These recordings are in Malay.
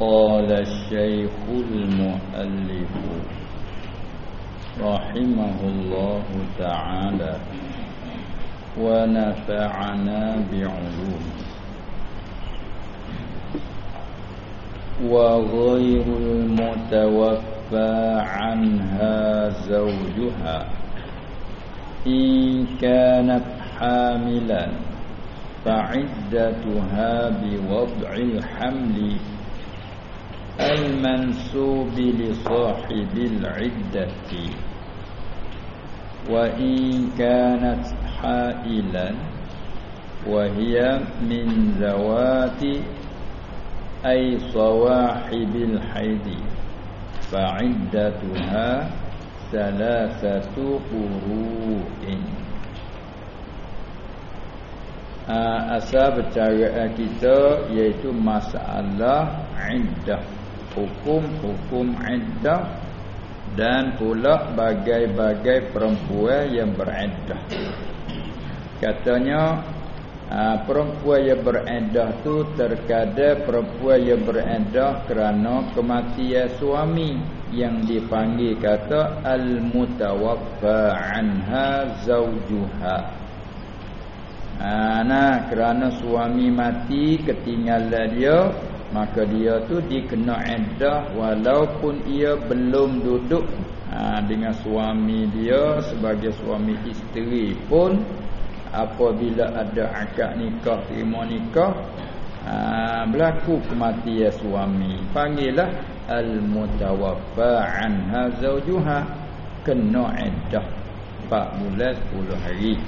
قال الشيخ المؤلف رحمه الله تعالى ونفعنا بعلوم. وغير المتوفى عنها زوجها. إن كانت حاملا فعدتها بوضع الحمل المنسوب لصاحب العدة. وإن كانت حائلا وهي من ذوات أي صواحب الحيض فعدتها ثلاثة قروء. Asal bercara kita iaitu masalah iddah Hukum-hukum iddah Dan pula bagai-bagai perempuan yang beriddah Katanya Ha, perempuan yang beredah tu terkadang perempuan yang beredah kerana kematian suami yang dipanggil kata al-mutawaffa anha zawjuha. Ha, nah kerana suami mati ketinggalan dia maka dia tu dikena iddah walaupun ia belum duduk ha, dengan suami dia sebagai suami isteri pun apabila ada akad nikah terima nikah aa, berlaku kematian suami. Panggillah al mutawaffa anha zawjuha. Kena iddah 4 bulan 10 hari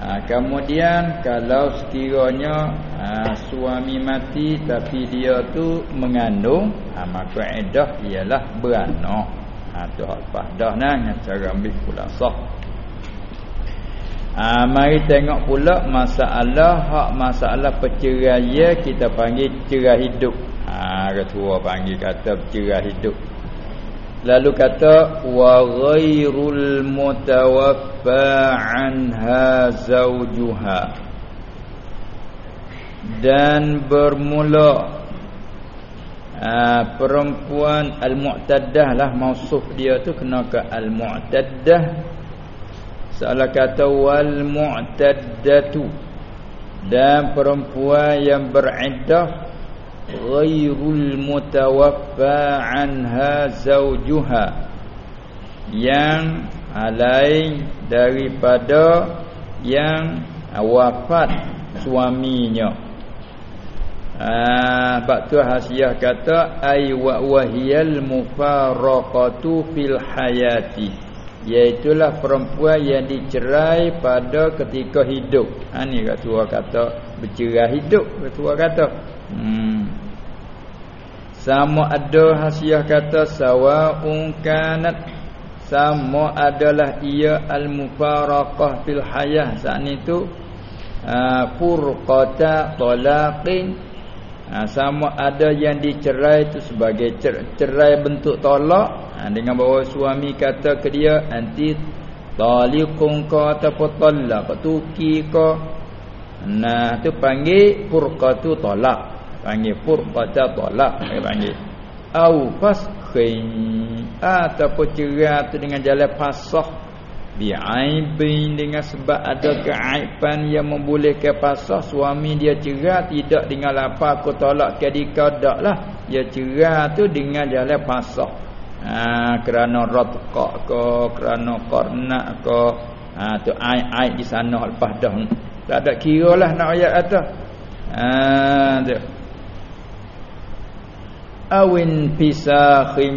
ha, kemudian kalau sekiranya ha, suami mati tapi dia tu mengandung ha, maka iddah ialah beranak ha tu hak dah nah cara ambil pula sah Ha, mari tengok pula masalah hak masalah perceraian kita panggil cerai hidup. Ha ketua panggil kata cerai hidup. Lalu kata wa ghairul mutawaffa anha zawjuha. Dan bermula ha, perempuan al-mu'taddah lah mausuf dia tu kena ke al-mu'taddah Salah kata wal mu'taddatu dan perempuan yang beriddah ghairul mutawaffa anha zawjuha yang lain daripada yang wafat suaminya. Ah bab tu hasiah kata ay wa wahiyal mufaraqatu fil hayati Iaitulah perempuan yang dicerai pada ketika hidup ha, Ini ketua kata Bercerai hidup ketua kata hmm. Sama ada hasiah kata Sawa'un kanat. Sama adalah ia Al-mufaraqah fil hayah. Saat itu uh, Furqata talaqin. Ha, Sama ada yang dicerai itu sebagai cerai bentuk tolak. Ha, Dengan bahawa suami kata ke dia Nanti Talikun ka ataupun talak Tuki ka. Nah tu panggil Furqatu tolak Panggil furqata tolak Panggil panggil. Au faskhin Ataupun cerai itu dengan jalan pasah. Bi'aibin dengan sebab ada keaiban yang membolehkan pasah. Suami dia cerai tidak dengan apa aku tolak ke dikadak lah. Dia cerai tu dengan jalan pasah. Ha, kerana ratqa ke kerana qarnak ke ha, tu aib-aib di sana lepas dah. Tak ada kira lah nak ayat atas ha, tu awin pisakhim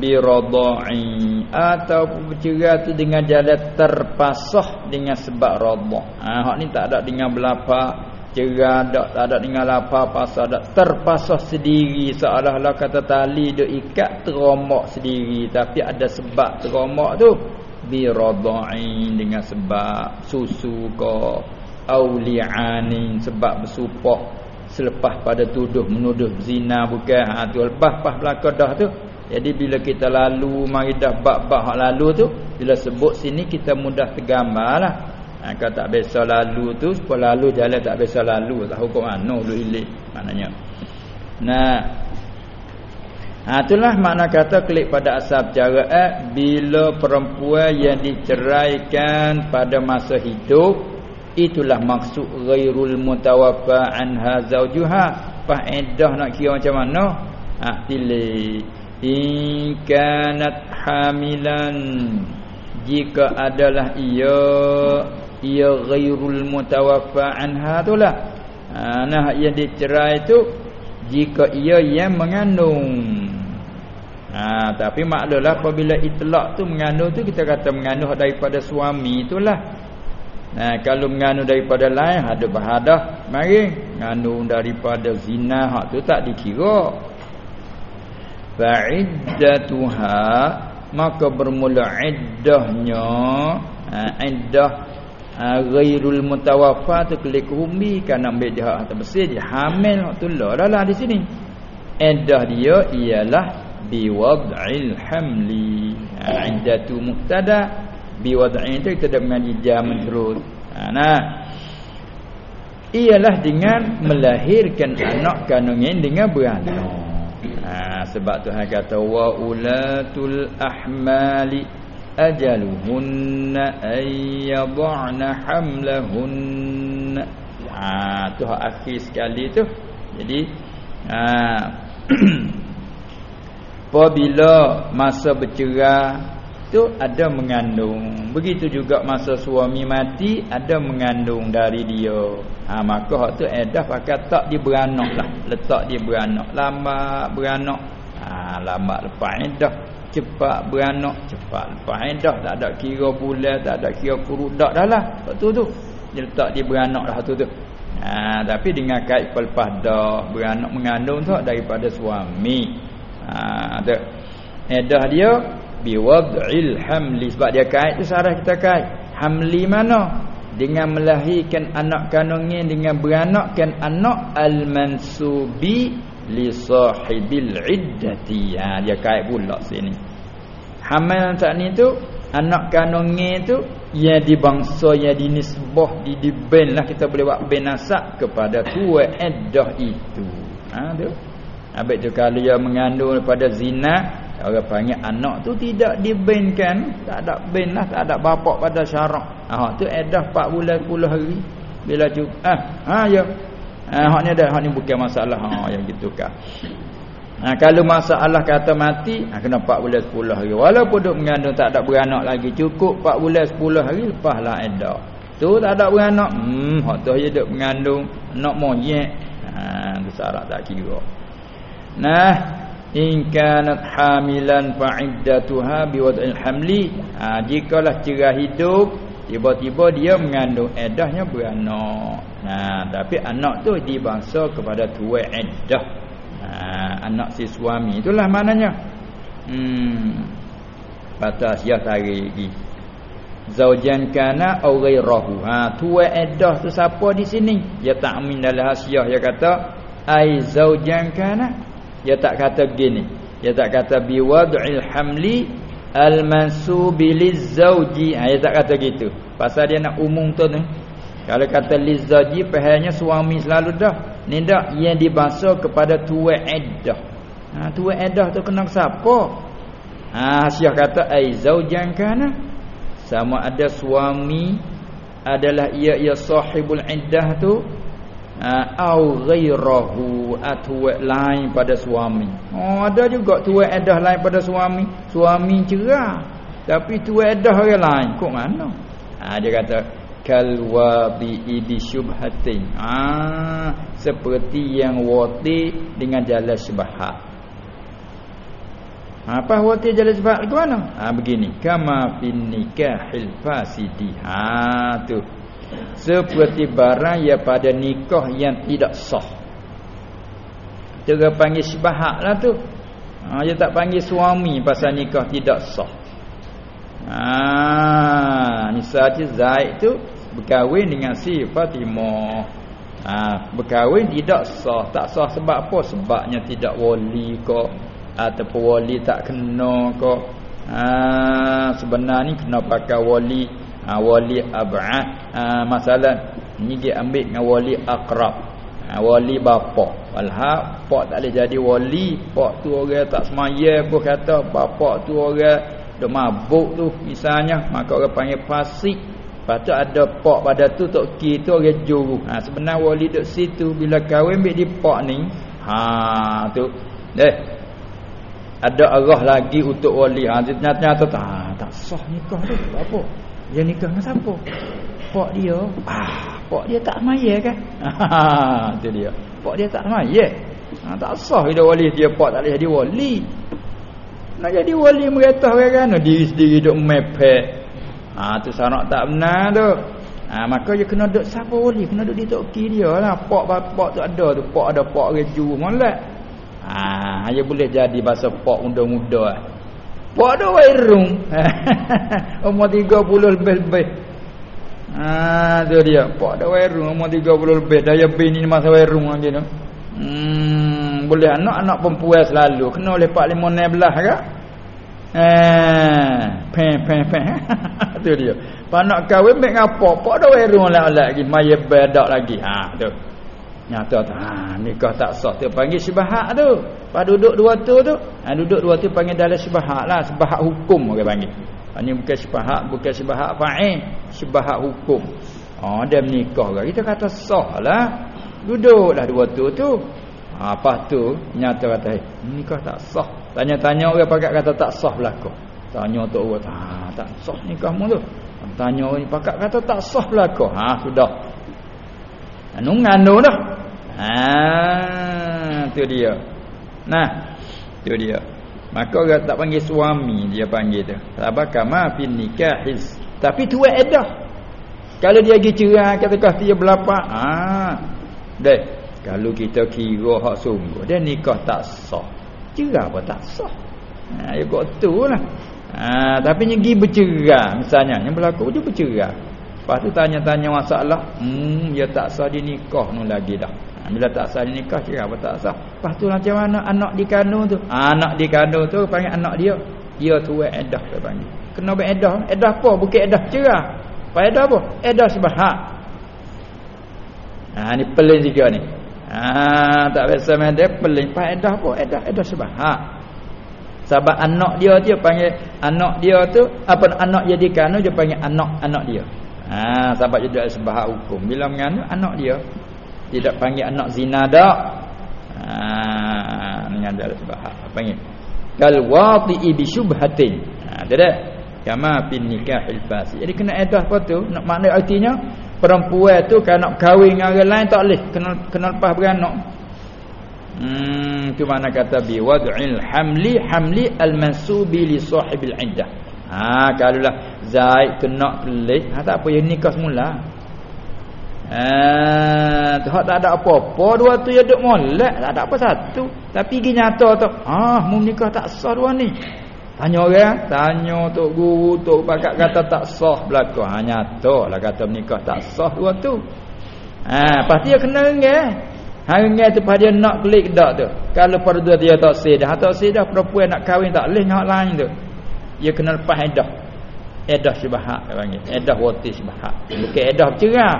biradai atau bercerai tu dengan jalan terpasah dengan sebab radha. Ha hak ni tak ada dengan belapa cerai tak tak ada dengan apa pasal tak terpasah sendiri. Seolah-olah kata tali dia ikat teromak sendiri. Tapi ada sebab teromak tu biradai dengan sebab susu ke auli'anin sebab bersupah selepas pada tuduh menuduh zina bukan. Ha tu lepas pas belaka dah tu. Jadi bila kita lalu mari dah bab-bab hak lalu tu bila sebut sini kita mudah tergambarlah ha kalau tak biasa lalu tu supaya lalu jalan tak biasa lalu. Tak hukum anu lu hilik maknanya. Nah. Ha itulah makna kata klik pada asal cara eh, bila perempuan yang diceraikan pada masa hidup itulah maksud ghairul mutawaffa anha zaujuha faedah nak kira macam mana? Ha pilih. In kanat hamilan. Jika adalah ia ia ghairul mutawaffa anha itulah. Ha nah yang dicerai tu jika ia yang mengandung. Ha, tapi maklumlah apabila itlak tu mengandung tu kita kata mengandung daripada suami itulah. Nah, kalau mengandung daripada lain ada bahadah mari mengandung daripada zina hak tu tak dikira. Fa'iddatuha maka bermula iddahnya ha, iddah ha, ghairul mutawaffa tu kelik umi kan ambil dia hak terbesar dia hamil hak tu lah dah lah di sini. Iddah dia ialah biwad'il hamli ha, indatu mubtada biwad'i itu kita dah mengaji jam terus. Ha, nah. Ialah dengan melahirkan anak kandungan dengan beranak. Ha, sebab Tuhan kata wa ulatul ahmali ajaluhunna ayyad'na hamlahunna. Ha tu akhir sekali tu. Jadi ha apabila masa bercerai tu ada mengandung. Begitu juga masa suami mati ada mengandung dari dia. Ha maka hak tu edah pakai tak di beranak lah. Letak di beranak. Lama beranak. Ha lama lepas edah cepat beranak cepat lepas edah tak ada kira bulan tak ada kira kurudak dah lah. Hak tu dia letak di beranak lah tu tu. Ha tapi dengan kait lepas dah beranak mengandung tu daripada suami. Ha. Edah dia biwad'il hamli sebab dia kait tu sarah kita kait. Hamli mana? Dengan melahirkan anak kandungnya dengan beranakkan anak al-mansubi li sahibil iddati. Ha dia kait pula sini. Hamil tak ni tu anak kandungnya tu yang dibangsa yang dinisbah di diben lah kita boleh buat ben nasab kepada tua iddah itu. Ha tu. Habis tu kalau dia mengandung daripada zina Orang panggil anak tu tidak dibenkan. Tak ada ben lah Tak ada bapak pada syarak. Ah, tu edah 4 bulan 10 hari. Bila cukup ah, ha, ya. Ah, Hak ni ada Hak ni bukan masalah. Ha, Yang gitu kan Ha, kalau masalah kata mati ha, Kena 4 bulan 10 hari. Walaupun duk mengandung tak ada beranak lagi Cukup 4 bulan 10 hari Lepaslah edah. Tu tak ada beranak Hmm Hak tu je duk mengandung Nak ha, Itu syarat tak kira. Nah, in kanat hamilan fa'iddatuha biwad'il hamli. Ha, jikalah cerah hidup, tiba-tiba dia mengandung eddahnya beranak. Nah, tapi anak tu dibangsa kepada tuai eddah. Ha, anak si suami itulah maknanya. Hmm. Batas ya tarik. Zaujan kana au ghairahu. Ha, tuai eddah tu siapa di sini? Dia ta'min dalam hasiah dia kata ai zaujan kana dia tak kata begini. Dia tak kata biwad'il hamli al-mansubi lizzauji ha, dia tak kata gitu. Pasal dia nak umum tu ni. Kalau kata lizzauji pahalnya suami selalu dah. Ni dak yang dibahasa kepada tua iddah ha tua iddah tu kena siapa? Ha syah kata ai zaujan kana? Sama ada suami adalah ia ia sahibul iddah tu au ghairahu atwa lain pada suami. Oh ada juga tuai edah lain pada suami. Suami cerah. Tapi tuai edah orang lain. Kok mana? Ha, dia kata kalwa bi idi syubhatin. Ah seperti yang wati dengan jalan syubhat. Ha, apa wati jalan syubhat ke mana? Ha begini, kama fin nikahil fasidi. Ha tu seperti barang yang pada nikah yang tidak sah. Dia panggil syibahak lah tu. Ha, dia tak panggil suami pasal nikah tidak sah. Ha, misalnya Zaid tu berkahwin dengan si Fatimah. Ha, berkahwin tidak sah. Tak sah sebab apa? Sebabnya tidak wali ke. Ataupun wali tak kena ke. Ha, sebenarnya kena pakai wali ha, wali ab'ad ha, masalah ni dia ambil dengan wali aqrab ha, wali bapa walha pak tak boleh jadi wali pak tu orang tak semaya pun kata bapak tu orang dok mabuk tu misalnya maka orang panggil fasik tu ada pak pada tu tok ki tu orang juru. Ha sebenar wali duk situ bila kahwin ambil di pak ni. Ha tu. Eh. Ada arah lagi untuk wali. Ha ternyata tak ha, tak sah nikah tu. Apa? Dia nikah dengan siapa? Pak dia. Ah, pak dia tak maya kan? Ha tu dia. Pak dia tak maya. Ha tak sah dia wali dia pak tak boleh jadi wali. Nak jadi wali mereka kan diri sendiri duk mepek Ha tu sarak tak benar tu. Ha maka dia kena duduk siapa wali, kena duduk di toki dia lah. Pak bapak tu ada tu, pak ada pak reju molek. Ha dia boleh jadi bahasa pak muda-muda. Pak ada wairung. umur 30 lebih-lebih. Ha tu dia, pak ada wairung umur 30 lebih. Daya bin ni masa wairung aja tu. Hmm boleh anak-anak perempuan selalu kena oleh 4 5 16 kan? Eh, pen pen pen. tu dia. Pak nak kahwin mek ngapo? Pak dah weru lah lagi, mai bedak lagi. Ha, tu. Nyata tu. Ha, nikah tak sah tu panggil syubhat tu. Pak duduk dua tu tu. Ha, duduk dua tu panggil dalam syubhat lah, syubhat hukum orang panggil. Ini bukan syubhat, bukan syubhat fa'il, syubhat hukum. Oh, dia menikah kan. Kita kata sah lah. Duduklah dua tu tu. Ha, apa tu nyata kata, nikah tak sah. Tanya-tanya orang pakat kata tak sah belaka. Tanya tok orang, ha, tak sah nikahmu tu. Tanya orang pakat kata tak sah belaka. Ha sudah. Anu nganu dah. Ha tu dia. Nah, tu dia. Maka orang tak panggil suami dia panggil tu. Sabakama fin nikahiz. Tapi tu edah. Kalau dia pergi cerai kata dia berlapa. Ha. Deh. Kalau kita kira hak sungguh dia nikah tak sah cerah pun tak sah. Ha ya kok tulah. Ha tapi yang pergi bercerah misalnya yang berlaku dia bercerah. Lepas tu tanya-tanya masalah, hmm dia tak sah di nikah nu lagi dah. Ha, bila tak sah nikah cerah pun tak sah. Lepas tu macam mana anak di kandung tu? Ha, anak di kandung tu panggil anak dia. Dia tu edah dia panggil. Kena beredah. Edah apa? Bukan edah cerah. Apa edah apa? Edah sebab hak. Ha ni pelin juga ni. Ha tak biasa main dia peling faedah apa? Edah edah sebab ha. Sebab anak dia dia panggil anak dia tu apa anak jadi kanu dia panggil anak anak dia. Ha sebab dia sebab hukum. Bila menganu anak dia tidak panggil anak zina dak. Ha dengan ada sebab hak panggil kal wati'i bi syubhatin. Ha tidak kama bin nikahil fasi. Jadi kena edah apa tu? Nak makna artinya perempuan tu kalau nak kahwin dengan orang lain tak boleh kena kena lepas beranak hmm tu mana kata bi wad'il hamli hamli al mansubi li sahibil iddah ha kalau lah zaid kena pelik ha tak apa yang nikah semula Tu tak ada apa-apa dua tu ya duk molek tak ada apa satu tapi gi nyata tu ah mu nikah tak sah dua ni Tanya orang, tanya tok guru, tok pakat kata tak sah belaka. Ha nyata lah kata menikah tak sah dua tu. Ha pasti dia kena ngeh. Ha ngeh tu pada dia nak klik dak tu. Kalau pada dia tak sah dah, tak sah dah perempuan nak kahwin tak leh dengan lain tu. Dia kena lepas edah. Edah syubhat dia panggil. Edah wati syubhat. Bukan edah bercerai.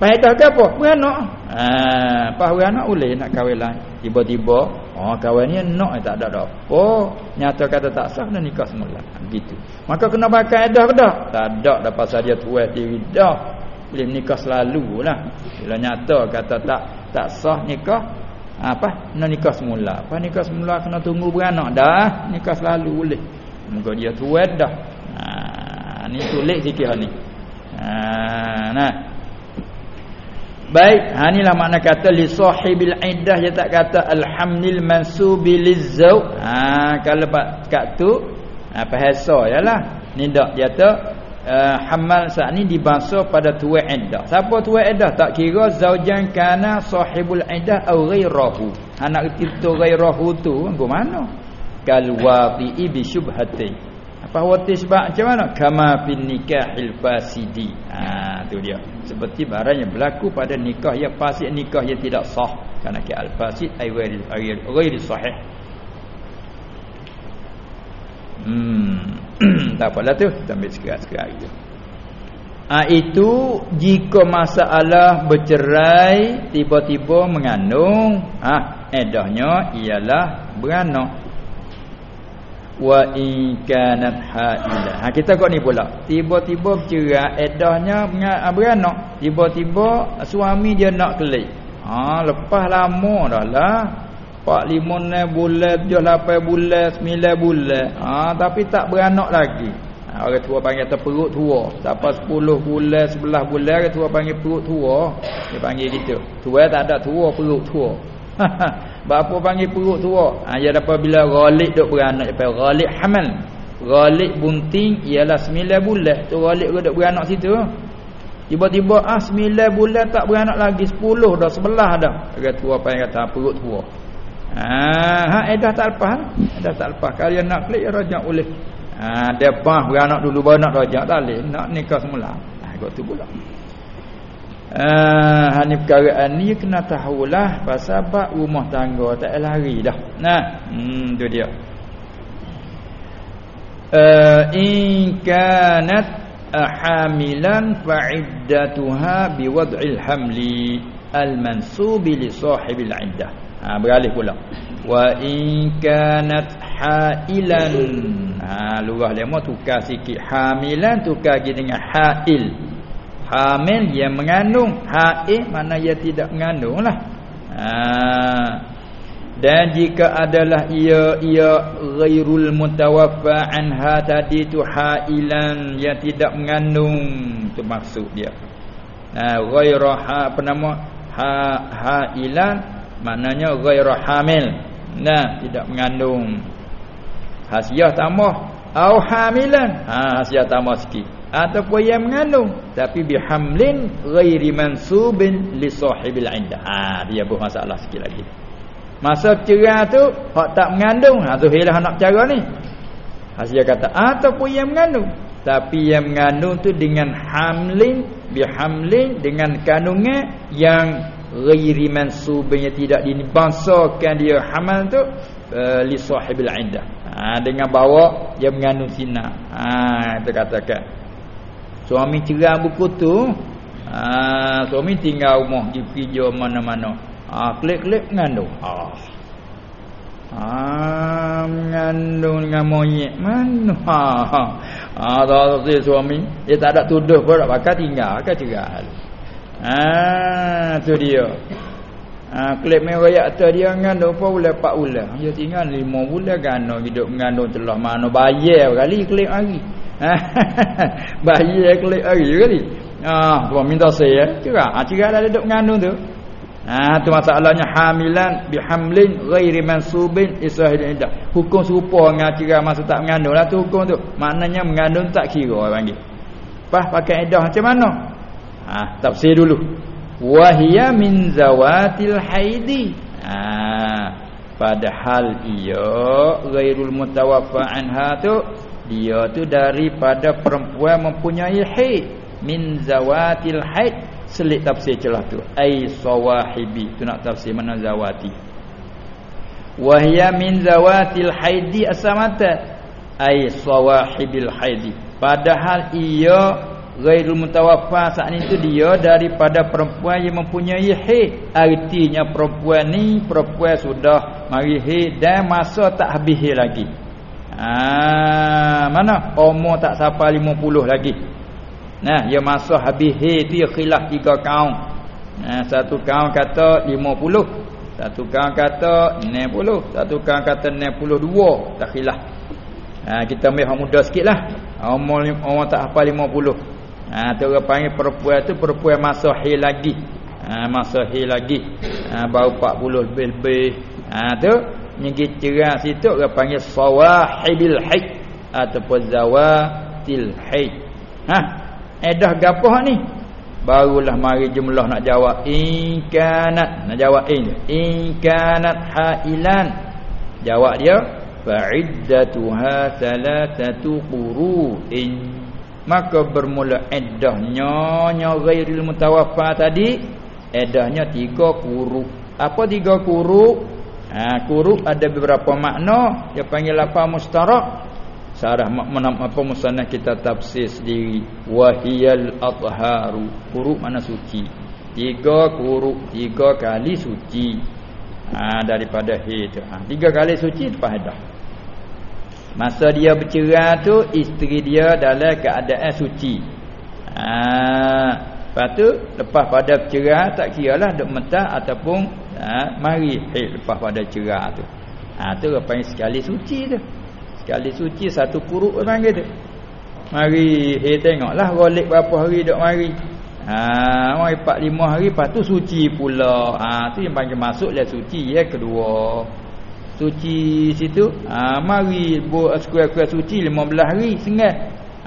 Pas edah ke apa? Beranak. Ha pas beranak boleh nak kahwin lain. Tiba-tiba Oh kawan ni nak tak ada apa. Nyata kata tak sah kena nikah semula. Begitu. Maka kena pakai edah ke dah? Tak ada dah pasal dia tuai diri dah. Boleh nikah selalu lah. Bila nyata kata tak tak sah nikah. Apa? Kena nikah semula. Apa nikah semula kena tunggu beranak dah. Nikah selalu boleh. Moga dia tuai dah. Ha, ni tulis sikit ni. Ha, nah. Baik, ha inilah makna kata li sahibil iddah dia tak kata alhamdil mansubi lizau. Ha kalau pak kat tu ha bahasa yalah. Ni dak dia kata uh, hamal saat ni dibahasa pada tuai iddah. Siapa tuai iddah tak kira zaujan kana sahibul iddah au ghairahu. Anak itu ghairahu tu ke mana? Kal waqi bi syubhati. Apa wati sebab macam mana? Kama bin nikahil fasidi. Ha tu dia. Seperti barang yang berlaku pada nikah yang fasid, nikah yang tidak sah. Karena ke al fasid ay ghairi ghairi sahih. Hmm. tak apalah tu, kita ambil sekerat-sekerat je. ha, itu jika masalah bercerai tiba-tiba mengandung ah edahnya ialah beranak wa in kanat haila ha kita kok ni pula tiba-tiba bercerai edahnya beranak tiba-tiba suami dia nak kelik ha lepas lama dah lah 4 5 6 bulan 7 8 bulan 9 bulan ha tapi tak beranak lagi Ha, orang tua panggil atas perut tua. Sampai 10 bulan, 11 bulan orang tua panggil perut tua. Dia panggil gitu. Tua tak ada tua, perut tua. Bapa panggil perut tua. Ha, dia dapat bila ghalib duk beranak. Dia panggil ghalib hamal. Ghalib bunting ialah 9 bulan. Tu ghalib duk beranak situ. Tiba-tiba ah 9 bulan tak beranak lagi 10 dah 11 dah. Orang tua panggil kata perut tua. Ha, ha eh dah tak lepas. Dah tak lepas. Kalian nak klik rajak boleh. Ha depan beranak dulu baru nak rajak tak leh nak nikah semula. Ha kau tu pula. Ah ha, ni perkara ni kena tahulah pasal bab rumah tangga tak lari dah. Nah, hmm tu dia. Uh, in kanat hamilan fa'iddatuha biwad'il hamli al-mansub li sahibil 'iddah. Ha beralih pula. Wa in kanat hailan ha lurah lemo tukar sikit hamilan tukar dengan hail hamil yang mengandung. Hail mana ia tidak mengandunglah. Ha. Dan jika adalah ia ia ghairul mutawaffa anha tadi tu hailan yang tidak mengandung. Tu maksud dia. Ha ghaira ha apa nama? Ha hailan maknanya ghaira hamil. Nah tidak mengandung. Hasiah tambah. Au hamilan. Ha hasiah tambah sikit ataupun yang mengandung tapi bihamlin ghairi mansubin li sahibil inda. Ha dia buat masalah sikit lagi. Masa cerai tu hak tak mengandung. Ha tu hilah nak cara ni. Hasiah kata ataupun yang mengandung. Tapi yang mengandung tu dengan hamlin bihamlin dengan kandungan yang ghairi mansubin tidak dibangsakan dia hamal tu uh, li sahibil indah ha, dengan bawa dia mengandung sinar ha kita katakan suami cerai buku tu ha suami tinggal rumah di kerja mana-mana. Ha klik-klik mengandung. Ah ha mengandung dengan monyet mana? Ha ha. Tak ha, suami. Dia tak ada tuduh pun tak pakai tinggal kan cerai ha tu dia. Ha, klip main rakyat atas dia ngandung apa bulan 4 bulan. Dia tinggal 5 bulan gano hidup mengandung telah mana bayar kali klip hari. Bayar klip hari kali. Ah, ha, tuan minta saya cerah. Ha, cerah dah duduk mengandung tu. Ha, tu masalahnya hamilan bihamlin ghairi mansubin isahid indah. Hukum serupa dengan cerah masa tak mengandung lah tu hukum tu. Maknanya mengandung tak kira orang panggil. Pas pakai edah macam mana? Ha, tafsir dulu wahia min zawatil haidi ha, padahal ia ghairul mutawaffa anha tu dia tu daripada perempuan mempunyai haid. Min zawatil haid. Selit tafsir celah tu. Ai sawahibi. Tu nak tafsir mana zawati? Wahia min zawatil haidi asamata. Ai sawahibil haidi. Padahal ia ghairul mutawaffa saat itu dia daripada perempuan yang mempunyai haid. Artinya perempuan ni perempuan sudah mari haid dan masa tak habis lagi ha mana umur tak sampai 50 lagi nah dia masa habis haid tu ya khilaf tiga kaum nah satu kaum kata 50 satu kaum kata 60 satu kaum kata 62 tak khilaf ha kita ambil muda sikitlah umur umur tak hafal 50 Ha tu orang panggil perempuan tu perempuan masa hil lagi. Ha masa hil lagi. Ha baru 40 lebih-lebih. Ha tu nyigit cerai situ orang panggil sawahibil haid ataupun zawatil haid. Ha? Edah gapo ni? Barulah mari jumlah nak jawab. In kanat nak jawab in. In kanat hailan. Jawab dia fa'iddatuha thalathatu quru'in. Maka bermula iddahnya nya ghairil mutawaffa tadi iddahnya tiga kuru apa tiga kuru ha kuru ada beberapa makna. Dia panggil apa? Mustarak. Sarah mana apa musannaf kita tafsir sendiri. Wahiyal atharu kuruk mana suci? Tiga kuruk tiga kali suci. Ha, daripada tu. Ha, tiga kali suci lepas dah masa dia bercerai tu isteri dia dalam keadaan suci. Ha, lepas tu lepas pada bercerai tak kira lah duk mentah ataupun ha, mari he lepas pada cerai tu ha, tu yang sekali suci tu Sekali suci satu kuruk panggil tu. Mari he tengoklah golek berapa hari dok mari. Ha, mai 4 5 hari lepas tu suci pula. Ha, tu yang panggil masuk lah suci ya kedua. Suci situ, ha, mari buat sekuat-sekuat suci 15 hari sengah.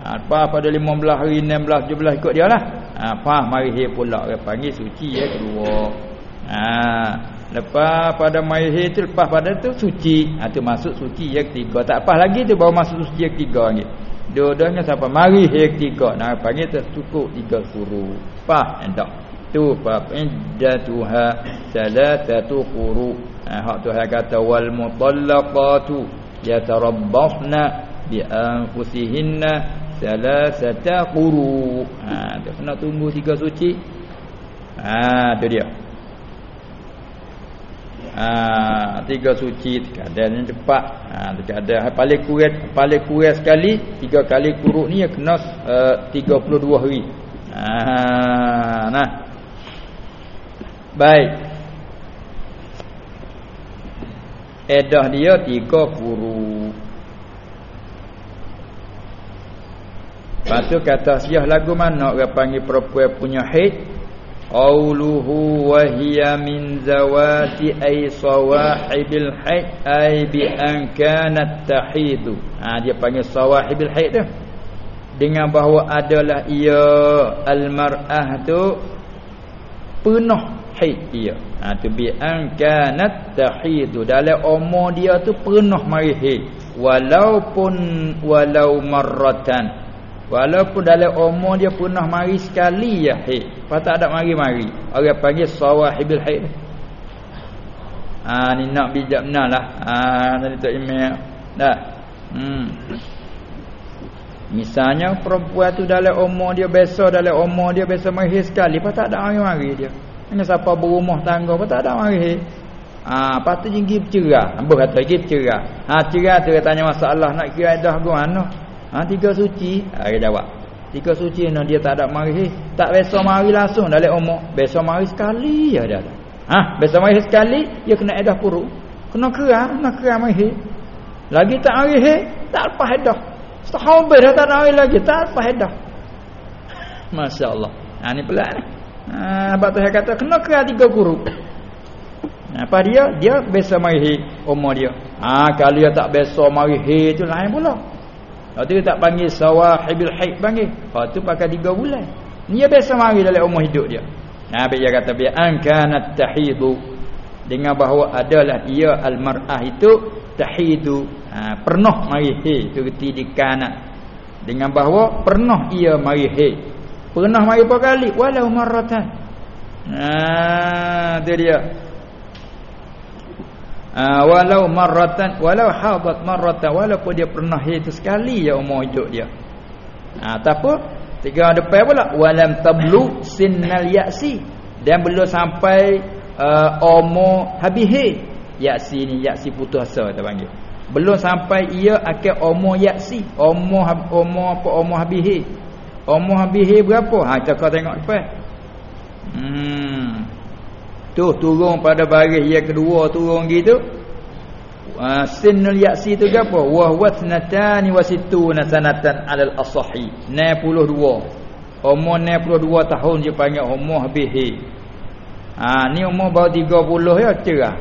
Ha, lepas pada 15 hari 16 17 ikut dia lah. Ha, pas mari he pula dia panggil suci ya kedua. Ha, Lepas pada mayhir tu lepas pada tu suci. Ha tu masuk suci yang ketiga. Tak apa lagi tu baru masuk suci yang ketiga ni. Dua-duanya sampai mari yang ketiga. Nah panggil tu cukup tiga kuru. Pah endak. Tu bab iddatuha salatatu quru. Ha hak tu kata wal mutallaqatu yatarabbasna bi anfusihinna salasata quru. Ha tu kena tunggu tiga suci. Ha tu dia. Ha, tiga suci terkadang cepat. Ha, terkadang paling kurang paling kurang sekali tiga kali kuruk ni kena uh, 32 hari. Ha, nah. Baik. Edah dia tiga kuruk Lepas tu kata siah lagu mana orang panggil perempuan punya haid Qawluhu wa hiya min zawati ay sawahibil haid ay bi an kanat tahidu. Ha dia panggil sawahibil haid tu. Dengan bahawa adalah ia almar'ah tu penuh haid dia. Ha tu bi an kanat tahidu. Dalam umur dia tu penuh mari haid. Walaupun walau marratan Walaupun dalam umur dia pernah mari sekali ya haid. Pas tak ada mari-mari. Orang panggil sawahibil haid. Ah ni nak bijak benarlah. Ah tadi tak email. Dah. Hmm. Misalnya perempuan tu dalam umur dia biasa dalam umur dia biasa mari sekali, pas tak ada mari-mari dia. Ini siapa berumah tangga, pas tak ada mari. Ah, ha, patut jinggi bercerah. Ambo kata lagi bercerah. Ha cerah tu tanya masalah nak kira dah gua mana? Ha tiga suci, ha, dia jawab. Tiga suci no dia tak ada mari. Tak biasa mari langsung dalam umur. Biasa mari sekali ya dia. Ha, biasa mari sekali dia kena edah puru. Kena kera, kena kera mari. Lagi tak mari tak lepas edah. Setahun ber tak ada lagi, tak lepas edah. Masya-Allah. Ha ni pelak ni. Ha abang tu kata kena kera tiga kuru. Apa dia? Dia biasa mari umur dia. Ha kalau dia tak biasa mari tu lain pula. Lepas tak panggil sawahibil haid panggil. Lepas tu pakai 3 bulan. Dia biasa mari dalam umur hidup dia. Nabi dia kata bi an kanat tahidu. Dengan bahawa adalah ia almar'ah itu tahidu. Ha, pernah mari haid tu reti di kanat dengan bahawa pernah ia mari haid. Pernah mari berapa kali? Walau marratan. Ha tu dia Uh, walau marratan walau hadat marratan walaupun dia pernah itu sekali ya umur hidup dia. Ha tapi tiga depan pula walam tablu sinnal ya'si dan belum sampai uh, umur habis ya'si ni ya'si putus asa kita panggil. Belum sampai ia akan umur ya'si, umur umur apa umur habis. Umur habis berapa? Ha kita tengok depan. Hmm. Tu turun pada baris yang kedua turun gitu. Uh, sinnul ya'si tu apa? Wa huwa thnatani wa sittuna sanatan 'alal asahi. 62. Umur 62 tahun dia panggil umur habis. Ha ni umur baru 30 ya cerah.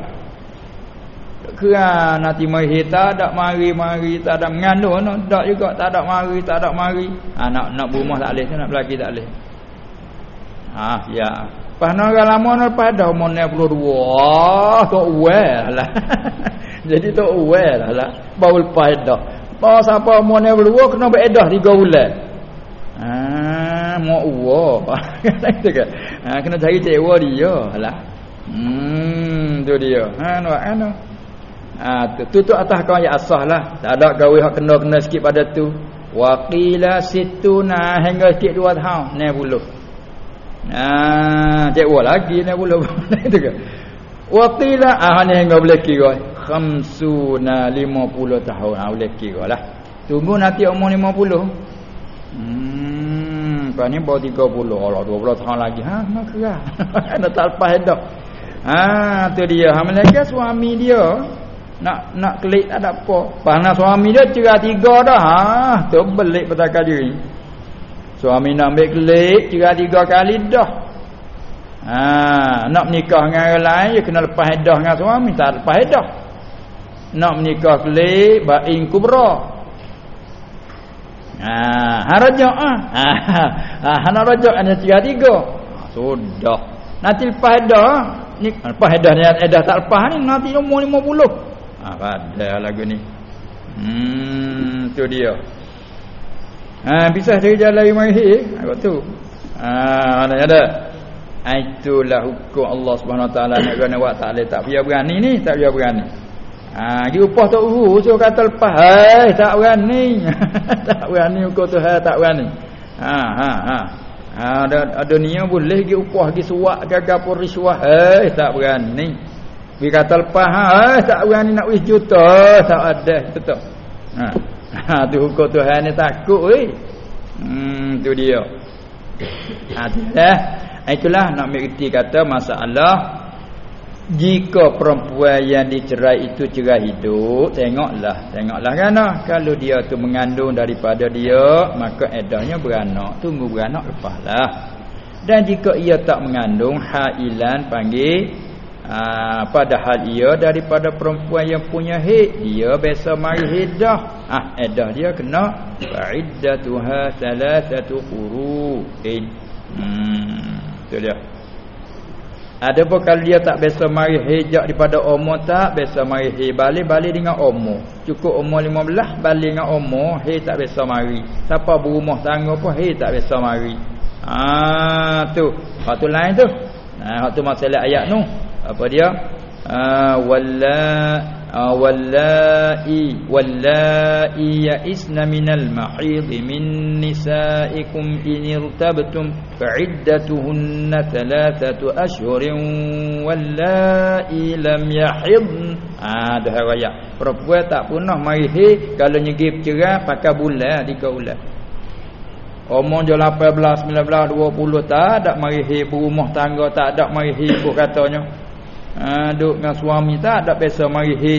Kerana nanti mari tak ada mari-mari tak ada mengandung no tak juga tak ada mari tak ada mari. Ha nak nak berumah tak leh nak berlaki tak leh. Ha ya Nak orang lama nak pada umur 62. Ah, tak well lah. Jadi tak well lah. Baul pada. Pas siapa umur 62 kena beredah 3 bulan. Ah, mau uwa. Kan. Ah, kena cari cewek dia lah. Hmm, tu dia. Ha, nak anu. Ha tu tutup atas kau ya asah lah. Tak ada gawe hak kena-kena sikit pada tu. Wa qila situna hingga sikit dua tahun. Ni bulu. Ha cek lagi ni bulu. Itu ke? Wa qila ah ni hingga boleh kira. Khamsuna 50 tahun. Ha boleh kira lah. Tunggu nanti umur 50. Hmm, kan ni baru 30. Allah 20 tahun lagi. Ha, nak kerah. Nak tak lepas dah. Ha, tu dia. Ha, malaikat suami dia nak nak kelik tak ada apa. Pasal suami dia cerah tiga dah. Ha, tu belik petaka diri. Suami nak ambil kelik cerah tiga kali dah. Ha, nak menikah dengan orang lain dia kena lepas dah dengan suami, tak lepas dah. Nak menikah kelik bain kubra. Ha, haraja ah. Ha, ha, hana raja ada tiga tiga. Sudah. Nanti lepas dah, ni lepas dah ni dah tak lepas ni nanti umur 50. Ha pada lagu ni. Hmm tu dia. Ha bisa cari jalan yang mahir apa tu. Ha ada ada. Ha, itulah hukum Allah Subhanahu Wa Taala nak guna buat tak boleh tak biar berani ni tak biar berani. Ha dia upah tak uhu so kata lepas hai tak berani. tak berani hukum tu hai tak berani. Ha ha ha. Ha ada ada niat boleh gi upah gi suak gagal pun riswah hai tak berani. Dia kata lepas ha eh, tak berani nak wis juta tak ada betul. Ha. Ha tu hukum Tuhan ni takut weh. Hmm tu dia. Ha dah. Itulah nak mengerti kata masalah jika perempuan yang dicerai itu cerai hidup tengoklah tengoklah kan kalau dia tu mengandung daripada dia maka edahnya beranak tunggu beranak lepaslah dan jika ia tak mengandung hailan panggil Ha, padahal ia daripada perempuan yang punya hid dia biasa mari hidah ah edah dia kena fa'iddatuha thalathatu quru'in hmm tu dia. Ada pun kalau dia tak biasa mari hijak daripada umur tak biasa mari hid balik-balik dengan umur. Cukup umur 15 balik dengan umur hid tak biasa mari. Siapa berumah tangga pun hid tak biasa mari. Ah tu. Waktu lain tu. Nah waktu masalah ayat tu apa dia? Uh, walla uh, wallai wallai ya'isna minal mahid min nisaikum in irtabtum fa'iddatuhunna thalathatu ashhurin wallai lam yahid ah dah raya. Perempuan tak pernah mai kalau nyegip cerah pakai bulan tiga bulan Umur je 18, 19, 20 tak ada mari hibu rumah tangga tak ada mari hibu katanya ha, duduk dengan suami tak ada biasa mari he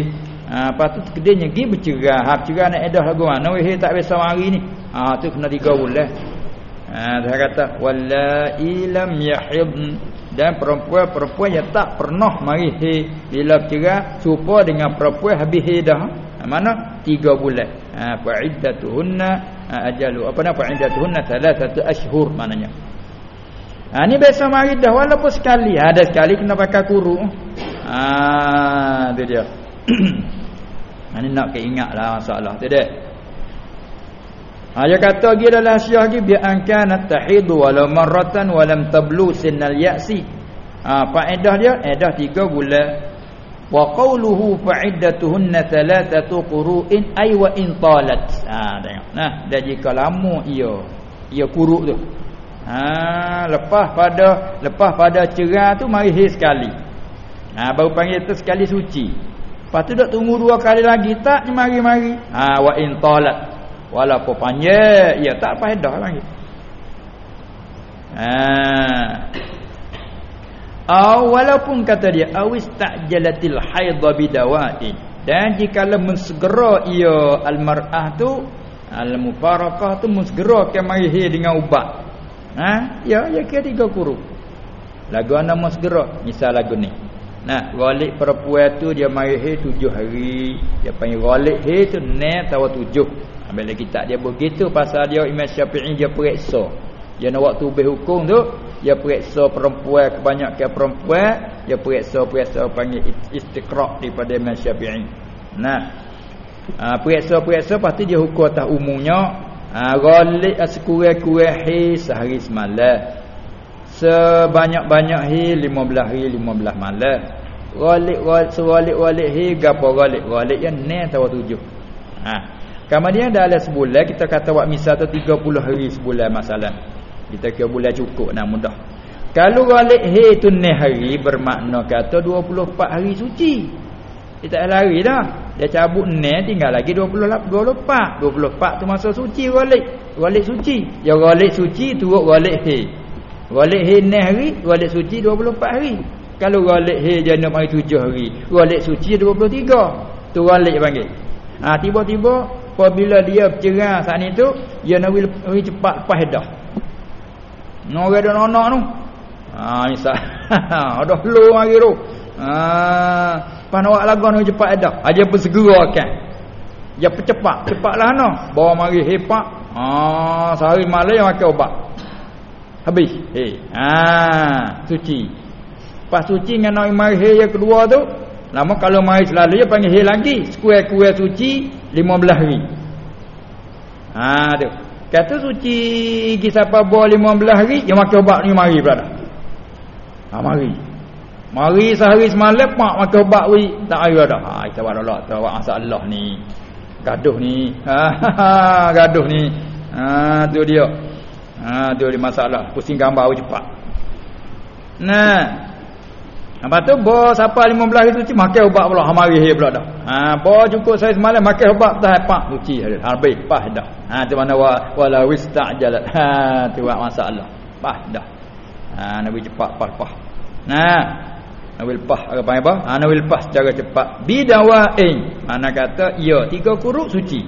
ha, lepas tu kedainya pergi bercerah. Hak cerah nak edah lagu mana? He tak biasa mari ni. Ha, tu kena tiga bulan. Ha, dia kata wallai lam yahid. Dan perempuan-perempuan yang tak pernah mari he bila bercerah supaya dengan perempuan habis he dah. Ha, mana? Tiga bulan. Ha, fa'iddatuhunna ha, ajalu. Apa nama fa'iddatuhunna thalathatu ashhur maknanya Ha ni biasa mari dah walaupun sekali. Ha, ada sekali kena pakai kuru. Ha tu dia. ha ni nak keingatlah masalah tu dia. Ha dia kata lagi dalam syiah lagi bi an kana tahidu walau marratan walam tablu sinnal ya'si. Ha faedah dia edah 3 bulan. Wa qawluhu fa'iddatuhunna thalathatu quru'in ay wa in talat. Ha tengok. Nah, dah jika lama ia ia kuruk tu. Ha lepas pada lepas pada cerah tu mari his sekali. Ha baru panggil tu sekali suci. Lepas tu dak tunggu dua kali lagi tak mari-mari. Ha wa in talat. Walaupun panjang ya tak faedah lagi. Ha Aw walaupun kata dia awis ta'jalatil haidha bidawain dan jika mensegera ia almar'ah tu al-mufaraqah tu mensegera ke mari dengan ubat Ha? Ya, ya kira tiga kurung. Lagu anda mau segera. Misal lagu ni. Nah, galik perempuan tu dia mari he tujuh hari. Dia panggil galik he tu ne tahu tujuh. Ambil lagi tak dia begitu pasal dia Imam Syafi'i dia periksa. Dia nak waktu ubah hukum tu, dia periksa perempuan kebanyakan perempuan, dia periksa-periksa panggil istiqra' daripada Imam Syafi'i. Nah. Ha, periksa-periksa pasti dia hukum atas umumnya Ha ghalib sekurang-kurang hi sehari semalam. Sebanyak-banyak hi 15 hari 15 malam. Segalib ghalib he gapo ghalib yang ne tahu tujuh. Ha. Kemudian dalam sebulan kita kata buat misal tu 30 hari sebulan masalah. Kita kira bulan cukup nak mudah. Kalau ghalib he tu ne hari bermakna kata 24 hari suci. Kita lari dah. Dia cabut ne tinggal lagi 28 24. 24 tu masa suci ghalib. Ghalib suci. Ya ghalib suci turut ghalib he. Ghalib he ne hari, ghalib suci 24 hari. Kalau ghalib he jana mari 7 hari, ghalib suci 23. Tu ghalib panggil. Ha tiba-tiba apabila dia bercerai saat ni tu, dia nak wil cepat lepas dah. No ada anak tu. Ha misal. ada lu mari tu. Ha pan awak lagu nak cepat dah. Aja bersegera kan. Ya percepat, cepatlah no. Bawa mari hepak. Ha sehari malam yang makan ubat. Habis. Hey. Ha suci. Pas suci dengan nak mari yang kedua tu, lama kalau mari selalu dia panggil hey lagi. Sekuat-kuat suci 15 hari. Ha tu. Kata suci pergi siapa buah 15 hari, yang makan ubat ni mari pula Ha mari. Mari sehari semalam pak makan ubat wi tak air dah. Ha buat Allah tahu masalah ni. Gaduh ni. Ha gaduh ni. Ha tu dia. Ha tu dia masalah. Pusing gambar cepat. Nah. Apa tu bos siapa 15 hari suci makan ubat pula hamari he pula dah. Ha bos cukup saya semalam makan ubat dah pak suci ada. Habis pas dah. Ha tu mana wa wala wistajalat. Ha tu buat masalah. Pas dah. Ha nabi cepat pas pas. Nah. Nabi lepas apa panggil apa? Ha nabi lepas secara cepat. Bidawain. Mana kata ya tiga kuruk suci.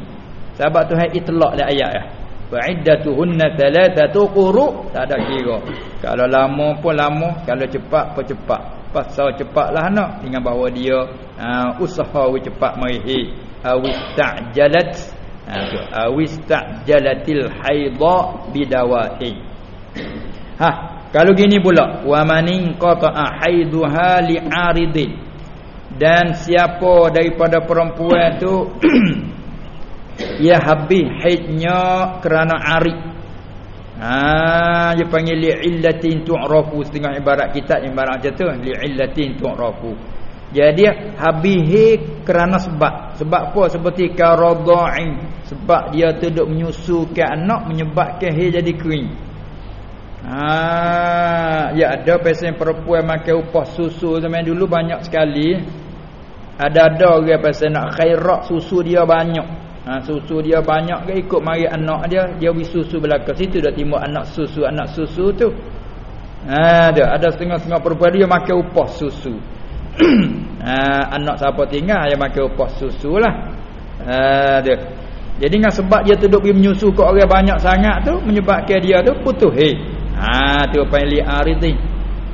Sahabat Tuhan itlak dah ayat ya. Fa'iddatuhunna thalathatu quru' tak ada kira. Kalau lama pun lama, kalau cepat pun cepat pasal cepatlah nak dengan bahawa dia uh, usaha cepat marihi awistajalat uh, awistajalatil haidha bidawahi ha kalau gini pula wa manin qata'a haiduha li'aridin dan siapa daripada perempuan tu ia habis haidnya kerana arid Ha dia panggil li'illatin tu'rafu setengah ibarat kitab ibarat macam tu li'illatin tu'rafu. Jadi habis kerana sebab. Sebab apa? Seperti karadha'in. Sebab dia tu duk menyusukan anak menyebabkan he jadi kering. Ha ya ada pasien perempuan makan upah susu zaman dulu banyak sekali. Ada-ada orang pasien nak khairat susu dia banyak. Ha, susu dia banyak ke ikut mari anak dia dia beri susu belakang situ dah timbul anak susu anak susu tu. Ha, ada ada setengah-setengah perempuan dia makan upah susu. Ha, anak siapa tinggal dia makan upah susu lah. Ha, dia. Jadi dengan sebab dia duduk pergi menyusu ke orang banyak sangat tu menyebabkan dia tu putus. Hei ha, tu yang li'aridin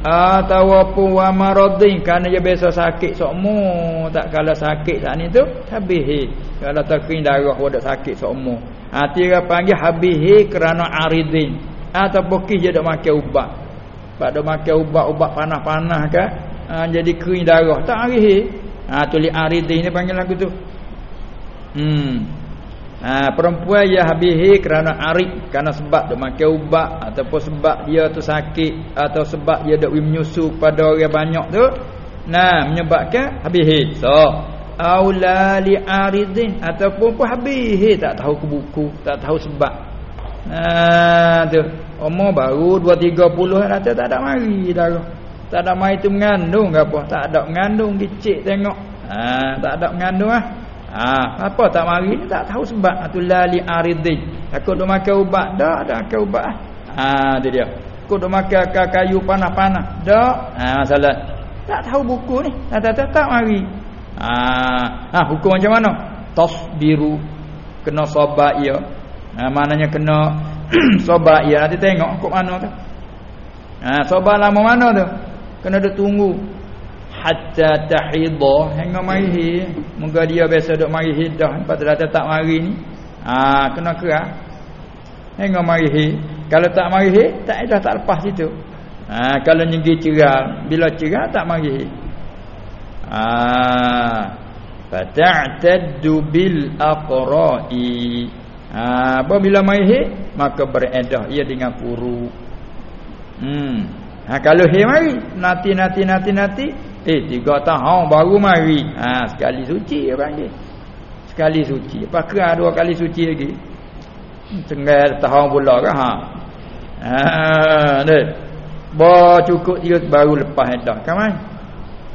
Atau wa maradin Kerana dia biasa sakit sokmu Tak kala sakit saat ni tu Habis Kalau terkering darah Wadah sakit sokmu Hati dia panggil habis Kerana aridin. Ataupun kis dia dah makan ubat. Pada makan ubat-ubat panah-panah kan ha, Jadi kering darah. Tak habis ha, Tulis aridin ni panggil lagu tu. Hmm Ha, perempuan yang habis kerana arik kerana sebab dia makan ubat ataupun sebab dia tu sakit atau sebab dia dak menyusu pada orang banyak tu nah menyebabkan habis so aula li aridin ataupun pun habis tak tahu ke buku tak tahu sebab. Nah tu. Umur baru 2 30 rata tak ada mari dah tak ada mai tu mengandung ke apa tak ada mengandung kecil tengok. Ha tak ada mengandung ah Ha, apa tak mari ni tak tahu sebab atulah li aridin. Takut dok makan ubat. Dak ada makan ubat. Ha, tu dia. Takut dok makan kayu panah-panah. Dak. Ha, masalah. Tak tahu buku ni. Tak tak tak, tak mari. Ha, ha hukum macam mana? Tasbiru kena sabar ia. Ha, maknanya kena sabar ia. Nanti tengok kok mana tu. Ha, sabar lama mana tu? Kena duk tunggu hatta tahidha. Hingga mari moga dia biasa duk mari hidah lepas tu dah tak mari ni. Ha kena keras hingga mari kalau tak mari tak dah tak lepas situ. Ha kalau nyegi cerah. Bila cerah tak mari ha. Fata'taddu bil aqra'i. Ha bila mari maka beredah ia dengan kuru hmm. Ha kalau he mari nanti nanti nanti nanti Eh tiga tahun baru mari. Ha sekali suci dia panggil. Sekali suci. Lepas kira dua kali suci lagi. Tengah tahun pula kan ha. Ha ni. Ba cukup dia baru lepas dah kan mai.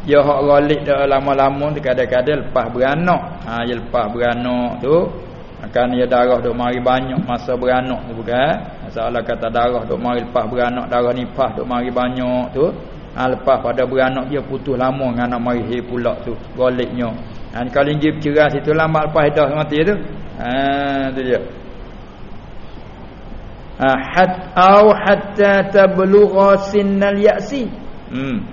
Dia hak galik dah lama-lama tu kadang-kadang lepas beranak. Ha dia lepas beranak tu akan dia darah dok mari banyak masa beranak tu bukan. Masalah kata darah dok mari lepas beranak darah nifas dok mari banyak tu ha, lepas pada beranak dia putus lama dengan anak mari pula tu goliknya. Ha, kalau dia bercerai situ lama lepas dah mati tu. Ha tu dia. Ha, hat au hatta tablugha sinnal ya'si. Hmm.